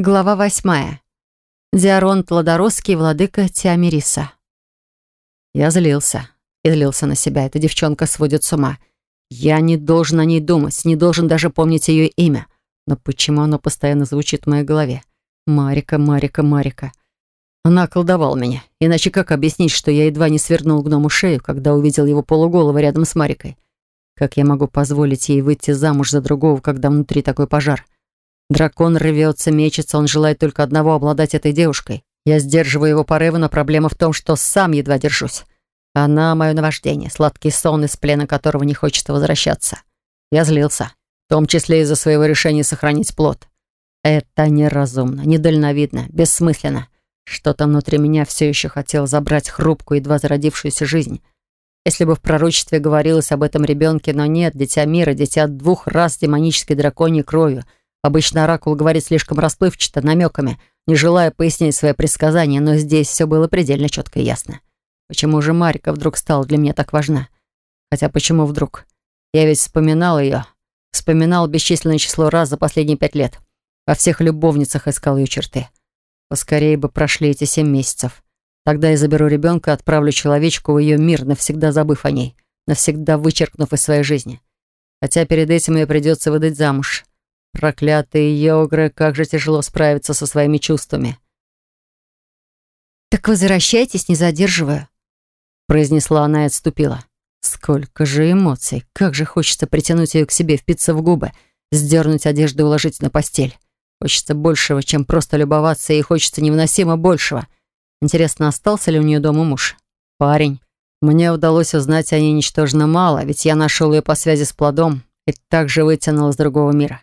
Глава восьмая. Диарон Тладоросский, владыка Тиамириса. Я злился и злился на себя. Эта девчонка сводит с ума. Я не должен о ней думать, не должен даже помнить ее имя. Но почему оно постоянно звучит в моей голове? Марика, Марика, Марика. Она околдовала меня. Иначе как объяснить, что я едва не свернул гному шею, когда увидел его полуголого рядом с Марикой? Как я могу позволить ей выйти замуж за другого, когда внутри такой пожар? Дракон рвется, мечется, он желает только одного — обладать этой девушкой. Я сдерживаю его порывы, но проблема в том, что сам едва держусь. Она — мое наваждение, сладкий сон, из плена которого не хочется возвращаться. Я злился, в том числе из-за своего решения сохранить плод. Это неразумно, недальновидно, бессмысленно. Что-то внутри меня все еще хотело забрать хрупкую, едва зародившуюся жизнь. Если бы в пророчестве говорилось об этом ребенке, но нет, дитя мира, дитя двух раз демонической драконьей кровью — Обычно Оракул говорит слишком расплывчато, намеками, не желая пояснить свое предсказание, но здесь все было предельно четко и ясно. Почему же Марика вдруг стала для меня так важна? Хотя почему вдруг? Я ведь вспоминал ее. Вспоминал бесчисленное число раз за последние пять лет. Во всех любовницах искал ее черты. Поскорее бы прошли эти семь месяцев. Тогда я заберу ребенка, отправлю человечку в ее мир, навсегда забыв о ней, навсегда вычеркнув из своей жизни. Хотя перед этим ей придется выдать замуж. Проклятые йогры, как же тяжело справиться со своими чувствами. «Так возвращайтесь, не задерживая», — произнесла она и отступила. Сколько же эмоций, как же хочется притянуть ее к себе, впиться в губы, сдернуть одежду и уложить на постель. Хочется большего, чем просто любоваться, и хочется невыносимо большего. Интересно, остался ли у нее дома муж? Парень. Мне удалось узнать о ней ничтожно мало, ведь я нашел ее по связи с плодом и также вытянул из другого мира.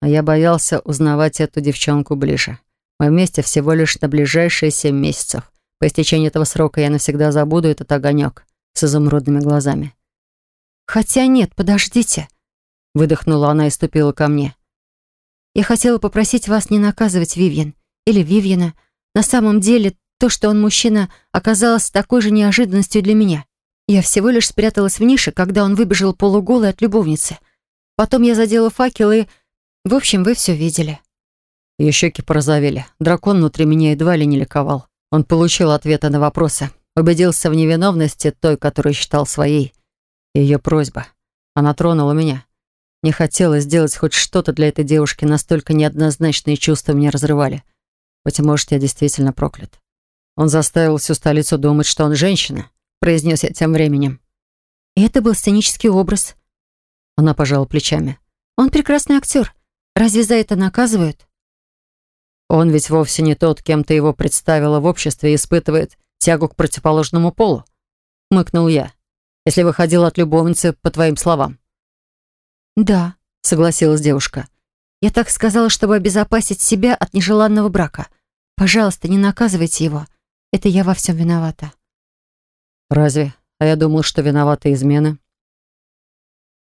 А я боялся узнавать эту девчонку ближе. Мы вместе всего лишь на ближайшие семь месяцев. По истечении этого срока я навсегда забуду этот огонек с изумрудными глазами. «Хотя нет, подождите», — выдохнула она и ступила ко мне. «Я хотела попросить вас не наказывать Вивьен или Вивьена. На самом деле, то, что он мужчина, оказалось такой же неожиданностью для меня. Я всего лишь спряталась в нише, когда он выбежал полуголый от любовницы. Потом я задела факел и в общем, вы все видели. Ее щеки порозовели. Дракон внутри меня едва ли не ликовал. Он получил ответы на вопросы. Убедился в невиновности той, которую считал своей. Ее просьба. Она тронула меня. Не хотела сделать хоть что-то для этой девушки, настолько неоднозначные чувства меня разрывали. Быть может, я действительно проклят. Он заставил всю столицу думать, что он женщина, произнес я тем временем. И это был сценический образ. Она пожала плечами. Он прекрасный актер. Разве за это наказывают? Он ведь вовсе не тот, кем ты его представила в обществе и испытывает тягу к противоположному полу. Мыкнул я. Если выходил от любовницы, по твоим словам. Да, согласилась девушка. Я так сказала, чтобы обезопасить себя от нежеланного брака. Пожалуйста, не наказывайте его. Это я во всем виновата. Разве? А я думал, что виноваты измены.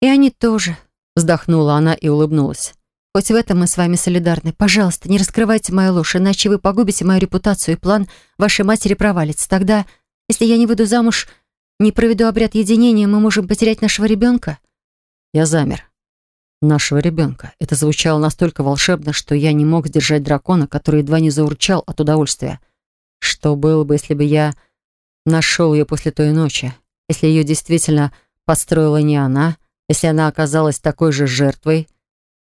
И они тоже, вздохнула она и улыбнулась. Хоть в этом мы с вами солидарны. Пожалуйста, не раскрывайте мою ложь, иначе вы погубите мою репутацию, и план вашей матери провалится. Тогда, если я не выйду замуж, не проведу обряд единения, мы можем потерять нашего ребенка». Я замер. Нашего ребенка. Это звучало настолько волшебно, что я не мог сдержать дракона, который едва не заурчал от удовольствия. Что было бы, если бы я нашел ее после той ночи? Если ее действительно подстроила не она? Если она оказалась такой же жертвой?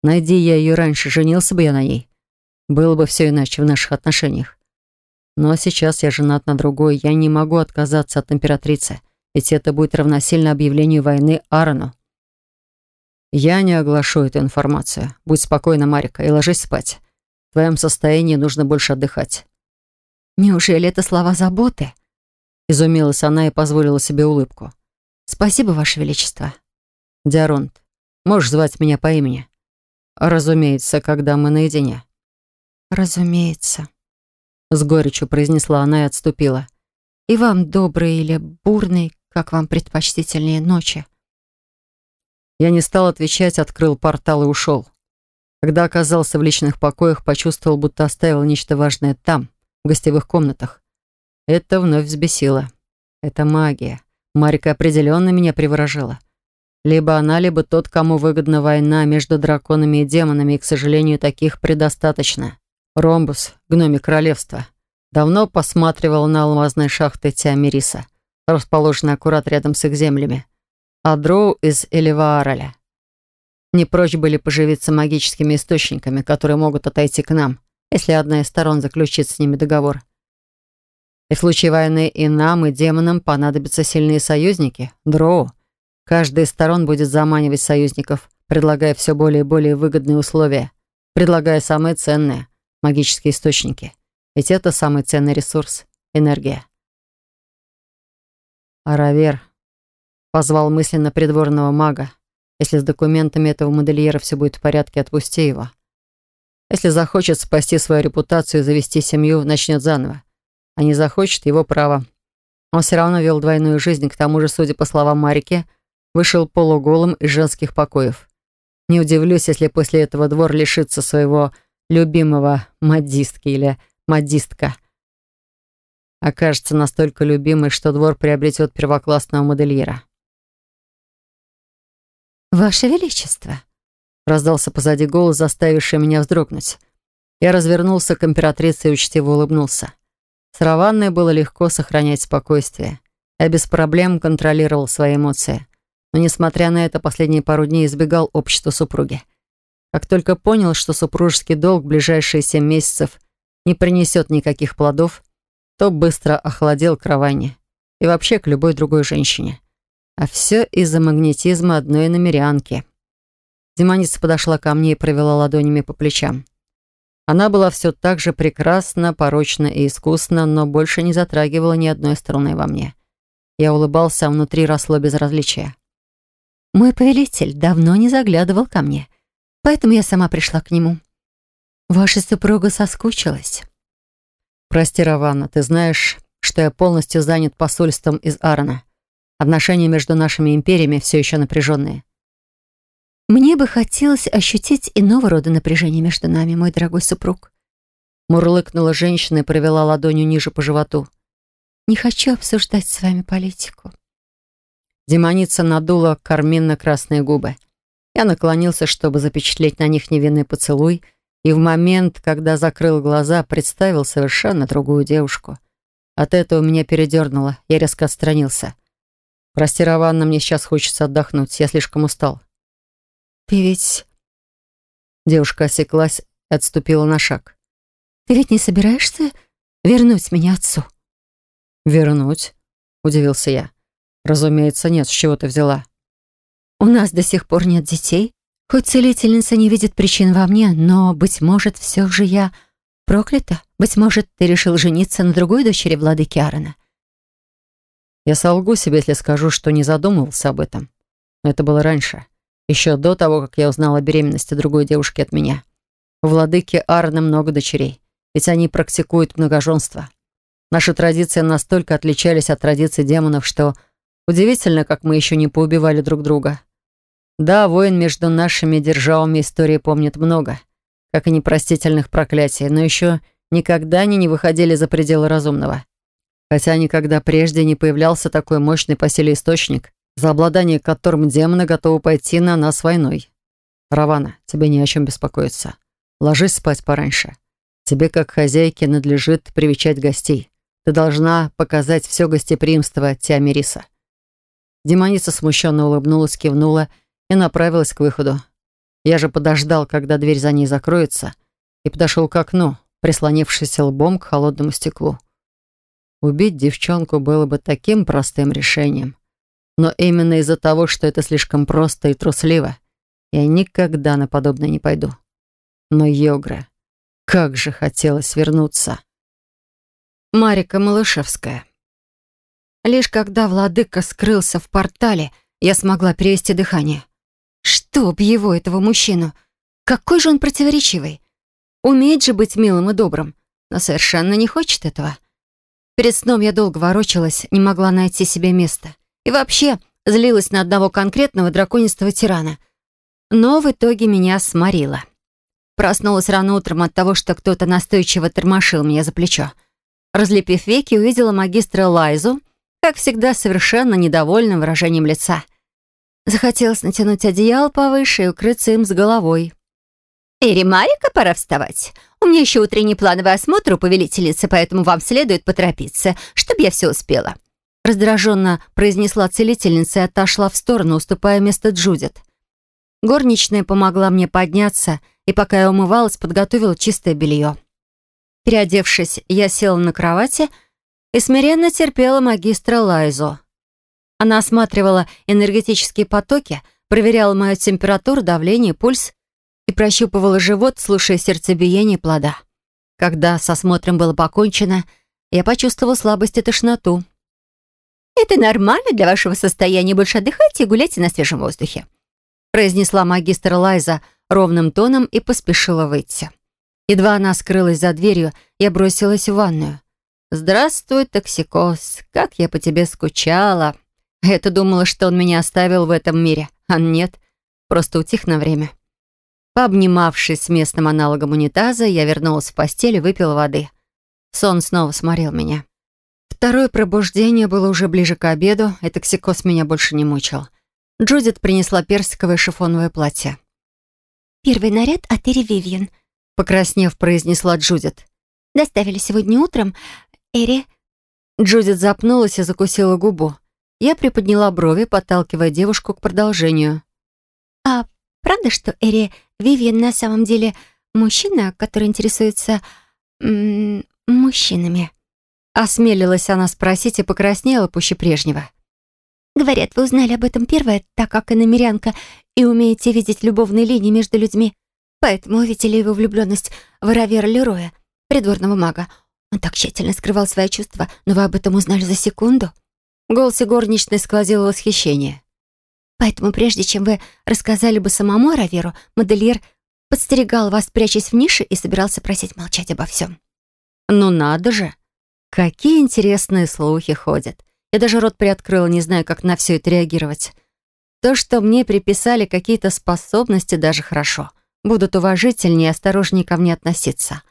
Найди я ее раньше, женился бы я на ней. Было бы все иначе в наших отношениях. Но сейчас я женат на другой, я не могу отказаться от императрицы, ведь это будет равносильно объявлению войны Аарону. Я не оглашу эту информацию. Будь спокойна, Марика, и ложись спать. В твоем состоянии нужно больше отдыхать. Неужели это слова заботы? Изумилась она и позволила себе улыбку. Спасибо, Ваше Величество. Диаронт, можешь звать меня по имени. «Разумеется, когда мы наедине». «Разумеется», — с горечью произнесла она и отступила. «И вам добрый или бурный, как вам предпочтительнее, ночи». Я не стал отвечать, открыл портал и ушел. Когда оказался в личных покоях, почувствовал, будто оставил нечто важное там, в гостевых комнатах. Это вновь взбесило. Это магия. Марика определенно меня приворожила. Либо она, либо тот, кому выгодна война между драконами и демонами, и, к сожалению, таких предостаточно. Ромбус, гноме королевства, давно посматривал на алмазные шахты Тиамириса, расположенные аккурат рядом с их землями, а Дроу из Эливаараля. Не прочь были поживиться магическими источниками, которые могут отойти к нам, если одна из сторон заключит с ними договор. И в случае войны и нам, и демонам понадобятся сильные союзники, Дроу. Каждая из сторон будет заманивать союзников, предлагая все более и более выгодные условия, предлагая самые ценные — магические источники. Ведь это самый ценный ресурс — энергия. Аравер позвал мысленно придворного мага. Если с документами этого модельера все будет в порядке, отпусти его. Если захочет спасти свою репутацию и завести семью, начнет заново. А не захочет, его право. Он все равно вел двойную жизнь, к тому же, судя по словам Марики, вышел полуголым из женских покоев. Не удивлюсь, если после этого двор лишится своего любимого модистки или модистка. Окажется настолько любимой, что двор приобретет первоклассного модельера. «Ваше Величество!» — раздался позади голос, заставивший меня вздрогнуть. Я развернулся к императрице и учтиво улыбнулся. С Раванной было легко сохранять спокойствие. Я без проблем контролировал свои эмоции. Но, несмотря на это, последние пару дней избегал общества супруги. Как только понял, что супружеский долг в ближайшие семь месяцев не принесет никаких плодов, то быстро охладел к Раване и вообще к любой другой женщине. А все из-за магнетизма одной намерянки. Демоница подошла ко мне и провела ладонями по плечам. Она была все так же прекрасна, порочна и искусна, но больше не затрагивала ни одной струны во мне. Я улыбался, а внутри росло безразличие. «Мой повелитель давно не заглядывал ко мне», Поэтому я сама пришла к нему. Ваша супруга соскучилась. Прости, Раванна, ты знаешь, что я полностью занят посольством из Арана. Отношения между нашими империями все еще напряженные. Мне бы хотелось ощутить иного рода напряжение между нами, мой дорогой супруг. Мурлыкнула женщина и провела ладонью ниже по животу. Не хочу обсуждать с вами политику. Демоница надула карминно-красные губы. Я наклонился, чтобы запечатлеть на них невинный поцелуй, и в момент, когда закрыл глаза, представил совершенно другую девушку. От этого меня передернуло, я резко отстранился. «Прости, Раванна, мне сейчас хочется отдохнуть, я слишком устал». «Ты ведь...» Девушка осеклась и отступила на шаг. «Ты ведь не собираешься вернуть меня отцу?» «Вернуть?» — удивился я. «Разумеется, нет. С чего ты взяла?» У нас до сих пор нет детей. Хоть целительница не видит причин во мне, но, быть может, все же я проклята. Быть может, ты решил жениться на другой дочери владыки Аарона. Я солгу себе, если скажу, что не задумывался об этом. Но это было раньше. Еще до того, как я узнала о беременности другой девушки от меня. У владыки Аарона много дочерей, ведь они практикуют многоженство. Наши традиции настолько отличались от традиций демонов, что удивительно, как мы еще не поубивали друг друга. Да, войн между нашими державами истории помнит много, как и непростительных проклятий, но еще никогда они не выходили за пределы разумного. Хотя никогда прежде не появлялся такой мощный по силе источник, за обладание которым демоны готовы пойти на нас войной. Равана, тебе не о чем беспокоиться. Ложись спать пораньше. Тебе, как хозяйке, надлежит привечать гостей. Ты должна показать все гостеприимство Тиамириса. Демоница смущенно улыбнулась, кивнула и направилась к выходу. Я же подождал, когда дверь за ней закроется, и подошел к окну, прислонившись лбом к холодному стеклу. Убить девчонку было бы таким простым решением. Но именно из-за того, что это слишком просто и трусливо, я никогда на подобное не пойду. Но Йогра, как же хотелось вернуться. Марика Малышевская. Лишь когда владыка скрылся в портале, я смогла перевести дыхание. Чтоб его, этого мужчину! Какой же он противоречивый! Умеет же быть милым и добрым, но совершенно не хочет этого. Перед сном я долго ворочалась, не могла найти себе места. И вообще злилась на одного конкретного драконистого тирана. Но в итоге меня сморило. Проснулась рано утром от того, что кто-то настойчиво тормошил меня за плечо. Разлепив веки, увидела магистра Лайзу, как всегда, совершенно недовольным выражением лица — Захотелось натянуть одеяло повыше и укрыться им с головой. «Эри Марика, пора вставать. У меня еще утренний плановый осмотр у повелительницы, поэтому вам следует поторопиться, чтобы я все успела». Раздраженно произнесла целительница и отошла в сторону, уступая место Джудит. Горничная помогла мне подняться, и пока я умывалась, подготовила чистое белье. Переодевшись, я села на кровати и смиренно терпела магистра Лайзу. Она осматривала энергетические потоки, проверяла мою температуру, давление, пульс и прощупывала живот, слушая сердцебиение плода. Когда с осмотром было покончено, я почувствовала слабость и тошноту. «Это нормально для вашего состояния. Больше отдыхайте и гуляйте на свежем воздухе», произнесла магистр Лайза ровным тоном и поспешила выйти. Едва она скрылась за дверью, я бросилась в ванную. «Здравствуй, токсикоз, как я по тебе скучала!» Я-то думала, что он меня оставил в этом мире, а нет, просто утих на время. Пообнимавшись с местным аналогом унитаза, я вернулась в постель и выпила воды. Сон снова сморил меня. Второе пробуждение было уже ближе к обеду, и токсикоз меня больше не мучил. Джудит принесла персиковое шифоновое платье. «Первый наряд от Эри Вивьен», — покраснев, произнесла Джудит. «Доставили сегодня утром. Эри...» Джудит запнулась и закусила губу. Я приподняла брови, подталкивая девушку к продолжению. «А правда, что Эри Вивьен на самом деле мужчина, который интересуется... мужчинами?» Осмелилась она спросить и покраснела пуще прежнего. «Говорят, вы узнали об этом первое, так как иномерянка, и умеете видеть любовные линии между людьми. Поэтому увидели его влюбленность в Равера Лероя, придворного мага. Он так тщательно скрывал свои чувства, но вы об этом узнали за секунду». В голосе горничной сквозило восхищение. «Поэтому прежде чем вы рассказали бы самому Раверу, модельер подстерегал вас, прячась в нише, и собирался просить молчать обо всем». «Ну надо же!» Какие интересные слухи ходят. Я даже рот приоткрыла, не знаю, как на все это реагировать. То, что мне приписали какие-то способности, даже хорошо. Будут уважительнее и осторожнее ко мне относиться.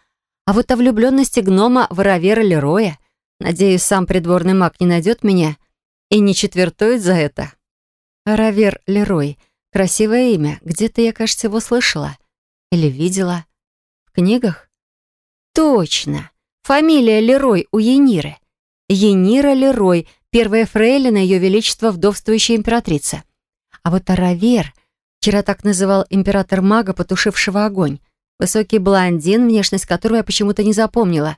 А вот о влюбленности гнома в Равера Лероя, надеюсь, сам придворный маг не найдет меня и не четвертует за это. Равер Лерой. Красивое имя. Где-то я, кажется, его слышала. Или видела. В книгах? Точно. Фамилия Лерой у Ениры. Енира Лерой, первая фрейлина Ее Величества вдовствующая императрица. А вот Аравер, вчера так называл император мага, потушившего огонь. Высокий блондин, внешность которого я почему-то не запомнила.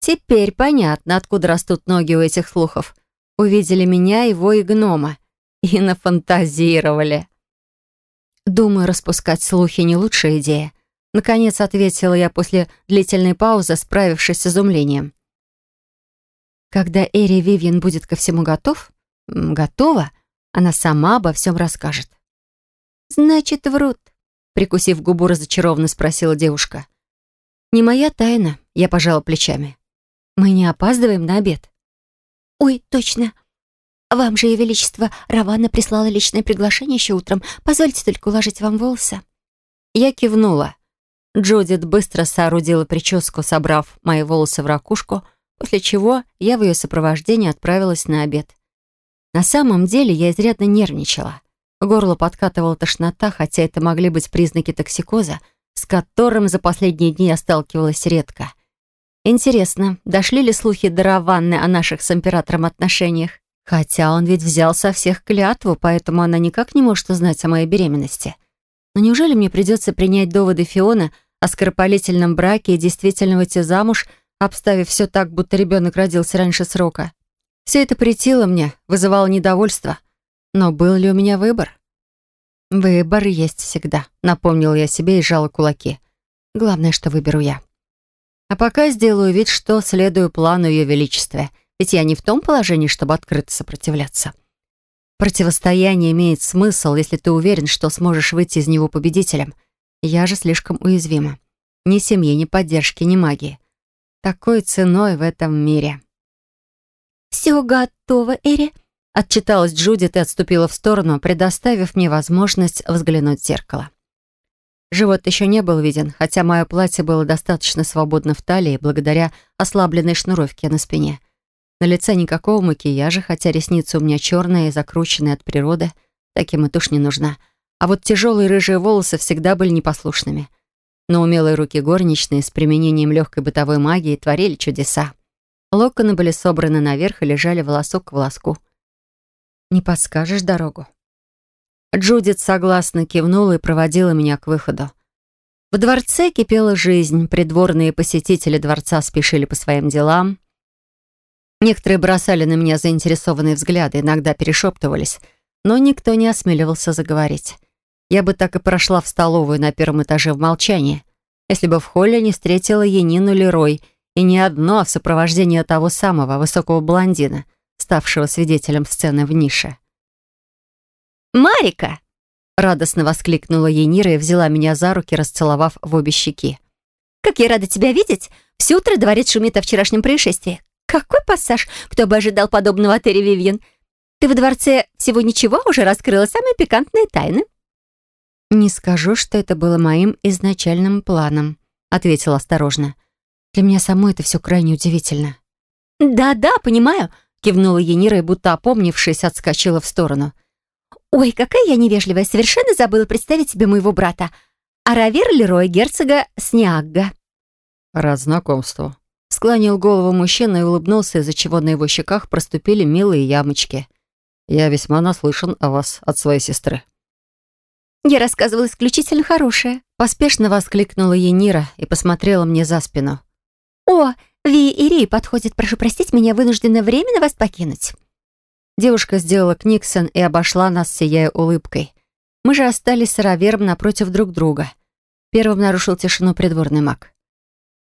Теперь понятно, откуда растут ноги у этих слухов. Увидели меня, его и гнома. И нафантазировали. Думаю, распускать слухи не лучшая идея. Наконец ответила я после длительной паузы, справившись с изумлением. Когда Эри Вивьен будет ко всему готов, готова, она сама обо всем расскажет. «Значит, врут», — прикусив губу, разочарованно спросила девушка. «Не моя тайна», — я пожала плечами. «Мы не опаздываем на обед». «Ой, точно. Вам же, Ее Величество, Равана прислала личное приглашение еще утром. Позвольте только уложить вам волосы». Я кивнула. Джудит быстро соорудила прическу, собрав мои волосы в ракушку, после чего я в ее сопровождении отправилась на обед. На самом деле я изрядно нервничала. Горло подкатывала тошнота, хотя это могли быть признаки токсикоза, с которым за последние дни я сталкивалась редко. Интересно, дошли ли слухи до Раванны о наших с императором отношениях? Хотя он ведь взял со всех клятву, поэтому она никак не может узнать о моей беременности. Но неужели мне придется принять доводы Фиона о скоропалительном браке и действительно выйти замуж, обставив все так, будто ребенок родился раньше срока? Все это претило мне, вызывало недовольство. Но был ли у меня выбор? Выбор есть всегда, напомнил я себе и сжала кулаки. Главное, что выберу я. А пока сделаю вид, что следую плану Ее Величества, ведь я не в том положении, чтобы открыто сопротивляться. Противостояние имеет смысл, если ты уверен, что сможешь выйти из него победителем. Я же слишком уязвима. Ни семьи, ни поддержки, ни магии. Такой ценой в этом мире. «Все готово, Эри», — отчиталась Джудит и отступила в сторону, предоставив мне возможность взглянуть в зеркало. Живот еще не был виден, хотя мое платье было достаточно свободно в талии благодаря ослабленной шнуровке на спине. На лице никакого макияжа, хотя ресницы у меня черные и закрученные от природы. Таким и тушь не нужна. А вот тяжелые рыжие волосы всегда были непослушными. но умелые руки горничной с применением легкой бытовой магии творили чудеса. Локоны были собраны наверх и лежали волосок к волоску. «Не подскажешь дорогу?» Джудит согласно кивнула и проводила меня к выходу. В дворце кипела жизнь, придворные посетители дворца спешили по своим делам. Некоторые бросали на меня заинтересованные взгляды, иногда перешептывались, но никто не осмеливался заговорить. Я бы так и прошла в столовую на первом этаже в молчании, если бы в холле не встретила Янину Лерой, и не одно, а в сопровождении того самого высокого блондина, ставшего свидетелем сцены в нише. «Марика!» — радостно воскликнула Енира и взяла меня за руки, расцеловав в обе щеки. «Как я рада тебя видеть! Все утро дворец шумит о вчерашнем происшествии. Какой пассаж! Кто бы ожидал подобного от Эри Вивьен? Ты во дворце всего ничего уже раскрыла самые пикантные тайны?» «Не скажу, что это было моим изначальным планом», — ответила осторожно. «Для меня самой это все крайне удивительно». «Да-да, понимаю», — кивнула Енира и, будто опомнившись, отскочила в сторону. «Ой, какая я невежливая, совершенно забыла представить себе моего брата. Аравер Лерой, герцога Сниагга». «Рад знакомству», — склонил голову мужчина и улыбнулся, из-за чего на его щеках проступили милые ямочки. «Я весьма наслышан о вас от своей сестры». «Я рассказывала исключительно хорошее», — поспешно воскликнула Енира и посмотрела мне за спину. «О, Ви и Ри подходит, прошу простить меня, вынуждена временно вас покинуть». Девушка сделала книксон и обошла нас, сияя улыбкой. Мы же остались с Равером напротив друг друга. Первым нарушил тишину придворный маг.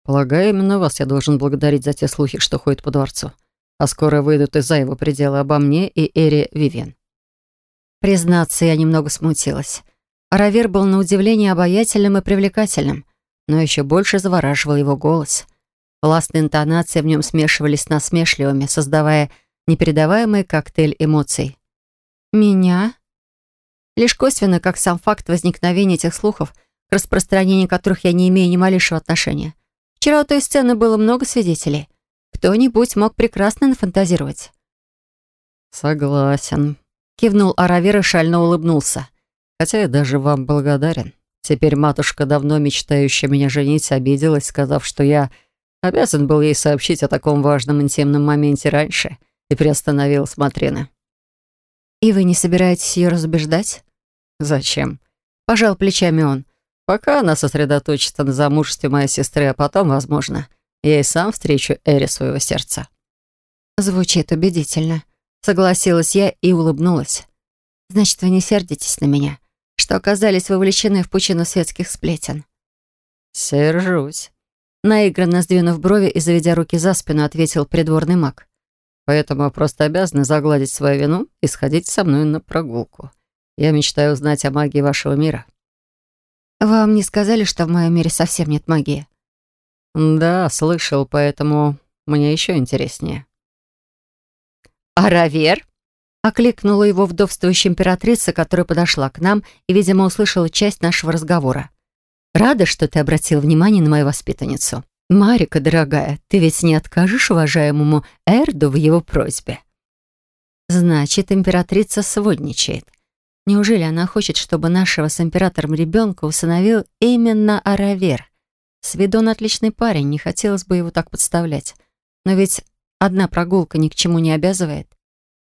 «Полагаю, именно вас я должен благодарить за те слухи, что ходят по дворцу. А скоро выйдут из-за его предела обо мне и Эре Вивен». Признаться, я немного смутилась. Равер был на удивление обаятельным и привлекательным, но еще больше завораживал его голос. Властные интонации в нем смешивались с насмешливыми, создавая непередаваемый коктейль эмоций. «Меня?» Лишь косвенно, как сам факт возникновения этих слухов, к распространению которых я не имею ни малейшего отношения. Вчера у той сцены было много свидетелей. Кто-нибудь мог прекрасно нафантазировать. «Согласен», — кивнул Аравир и шально улыбнулся. «Хотя я даже вам благодарен. Теперь матушка, давно мечтающая меня женить, обиделась, сказав, что я обязан был ей сообщить о таком важном интимном моменте раньше» и приостановил смотрины. «И вы не собираетесь ее разубеждать?» «Зачем?» Пожал плечами он. «Пока она сосредоточится на замужестве моей сестры, а потом, возможно, я и сам встречу Эри своего сердца». Звучит убедительно. Согласилась я и улыбнулась. «Значит, вы не сердитесь на меня, что оказались вовлечены в пучину светских сплетен?» «Сержусь», наигранно сдвинув брови и заведя руки за спину, ответил придворный маг. Поэтому просто обязаны загладить свою вину и сходить со мной на прогулку. Я мечтаю узнать о магии вашего мира». «Вам не сказали, что в моем мире совсем нет магии?» «Да, слышал, поэтому мне еще интереснее». «Аравер?» — окликнула его вдовствующая императрица, которая подошла к нам и, видимо, услышала часть нашего разговора. «Рада, что ты обратил внимание на мою воспитанницу». «Марика, дорогая, ты ведь не откажешь уважаемому Эрду в его просьбе?» «Значит, императрица сводничает. Неужели она хочет, чтобы нашего с императором ребенка усыновил именно Аравер? С виду он отличный парень, не хотелось бы его так подставлять. Но ведь одна прогулка ни к чему не обязывает.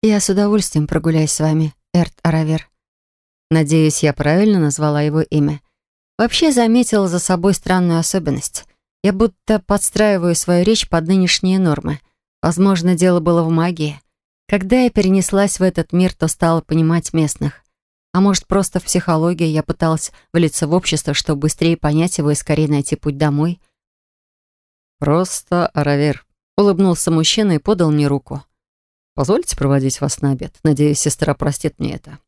Я с удовольствием прогуляюсь с вами, Эрд Аравер. Надеюсь, я правильно назвала его имя. Вообще заметила за собой странную особенность — я будто подстраиваю свою речь под нынешние нормы. Возможно, дело было в магии. Когда я перенеслась в этот мир, то стала понимать местных. А может, просто в психологии я пыталась влиться в общество, чтобы быстрее понять его и скорее найти путь домой? «Просто Аравер», — улыбнулся мужчина и подал мне руку. «Позвольте проводить вас на обед. Надеюсь, сестра простит мне это».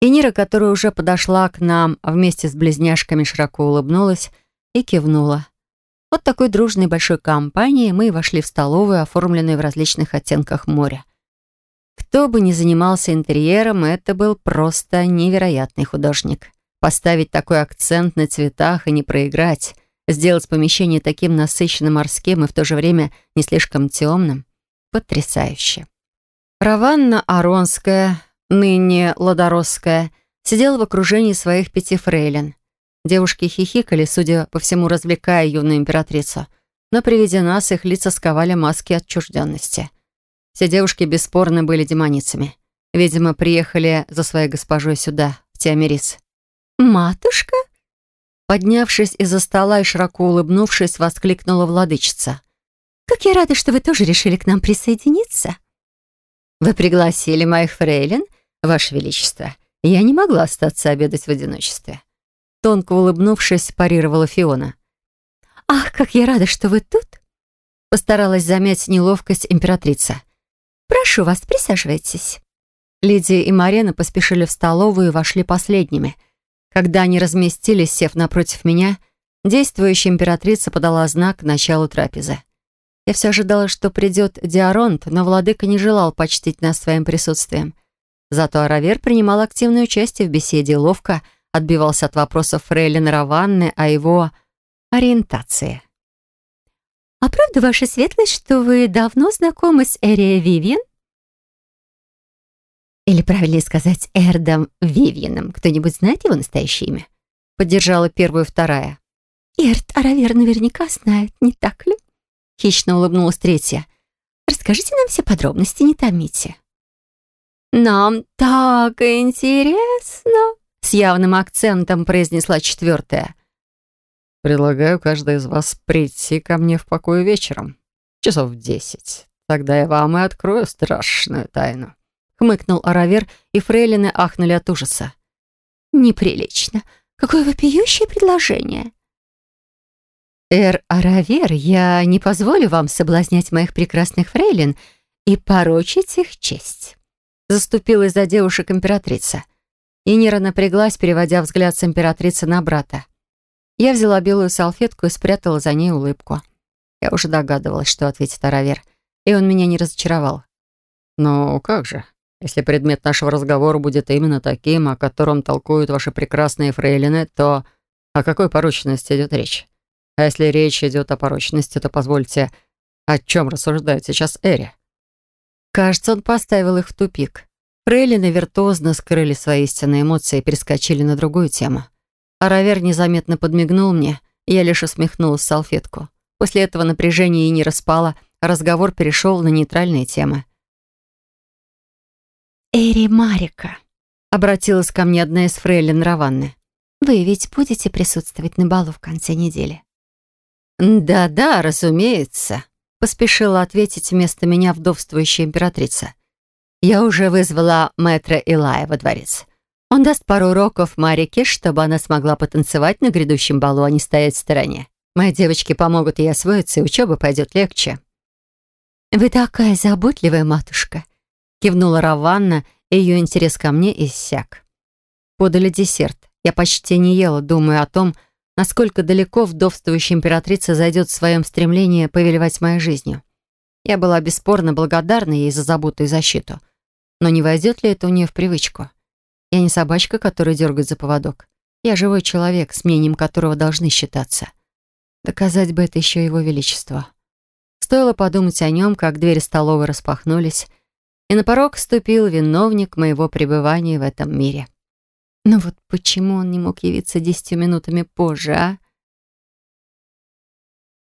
И которая уже подошла к нам, вместе с близняшками широко улыбнулась и кивнула. Вот такой дружной большой компанией мы вошли в столовую, оформленную в различных оттенках моря. Кто бы ни занимался интерьером, это был просто невероятный художник. Поставить такой акцент на цветах и не проиграть, сделать помещение таким насыщенным морским и в то же время не слишком темным — потрясающе. Раванна Аронская, ныне Ладоросская, сидела в окружении своих пяти фрейлин. Девушки хихикали, судя по всему, развлекая юную императрицу. Но при виде нас их лица сковали маски отчужденности. Все девушки бесспорно были демоницами. Видимо, приехали за своей госпожой сюда, в Тиамирис. «Матушка?» Поднявшись из-за стола и широко улыбнувшись, воскликнула владычица. «Как я рада, что вы тоже решили к нам присоединиться!» «Вы пригласили моих фрейлин, Ваше Величество. Я не могла остаться обедать в одиночестве». Тонко улыбнувшись, парировала Фиона. «Ах, как я рада, что вы тут!» Постаралась замять неловкость императрица. «Прошу вас, присаживайтесь». Лидия и Марена поспешили в столовую и вошли последними. Когда они разместились, сев напротив меня, действующая императрица подала знак началу трапезы. Я все ожидала, что придет Диаронт, но владыка не желал почтить нас своим присутствием. Зато Аравер принимал активное участие в беседе ловко отбивался от вопросов Фрейлина Раванны о его ориентации. «А правда, ваша светлость, что вы давно знакомы с Эрия Вивьен?» «Или, правильнее сказать, Эрдом Вивьеном. Кто-нибудь знает его настоящее имя?» Поддержала первую вторая. «Эрд Аравер наверняка знает, не так ли?» Хищно улыбнулась третья. «Расскажите нам все подробности, не томите». «Нам так интересно!» С явным акцентом произнесла четвертая. «Предлагаю каждой из вас прийти ко мне в покое вечером, часов в десять. Тогда я вам и открою страшную тайну». Хмыкнул Аравер, и фрейлины ахнули от ужаса. «Неприлично. Какое вопиющее предложение!» «Эр Аравер, я не позволю вам соблазнять моих прекрасных фрейлин и порочить их честь». Заступилась за девушек императрица. И Нира напряглась, переводя взгляд с императрицы на брата. Я взяла белую салфетку и спрятала за ней улыбку. Я уже догадывалась, что ответит Аравер, и он меня не разочаровал. «Ну, как же, если предмет нашего разговора будет именно таким, о котором толкуют ваши прекрасные фрейлины, то о какой порочности идет речь? А если речь идет о порочности, то позвольте, о чем рассуждает сейчас Эри? Кажется, он поставил их в тупик. Фрейлины виртуозно скрыли свои истинные эмоции и перескочили на другую тему. А Равер незаметно подмигнул мне, и я лишь усмехнулась в салфетку. После этого напряжение и не распало, а разговор перешел на нейтральные темы. «Эри Марика», — обратилась ко мне одна из фрейлин Раванны. «Вы ведь будете присутствовать на балу в конце недели?» «Да-да, разумеется», — поспешила ответить вместо меня вдовствующая императрица. «Я уже вызвала мэтра Илая во дворец. Он даст пару уроков Марике, чтобы она смогла потанцевать на грядущем балу, а не стоять в стороне. Мои девочки помогут ей освоиться, и учеба пойдет легче». «Вы такая заботливая матушка», — кивнула Раванна, и ее интерес ко мне иссяк. Подали десерт. Я почти не ела, думая о том, насколько далеко вдовствующая императрица зайдет в своем стремлении повелевать моей жизнью. Я была бесспорно благодарна ей за заботу и защиту. Но не войдет ли это у нее в привычку? Я не собачка, которая дергает за поводок. Я живой человек, с мнением которого должны считаться. Доказать бы это еще его величество. Стоило подумать о нем, как двери столовой распахнулись, и на порог вступил виновник моего пребывания в этом мире. Но вот почему он не мог явиться десятью минутами позже, а?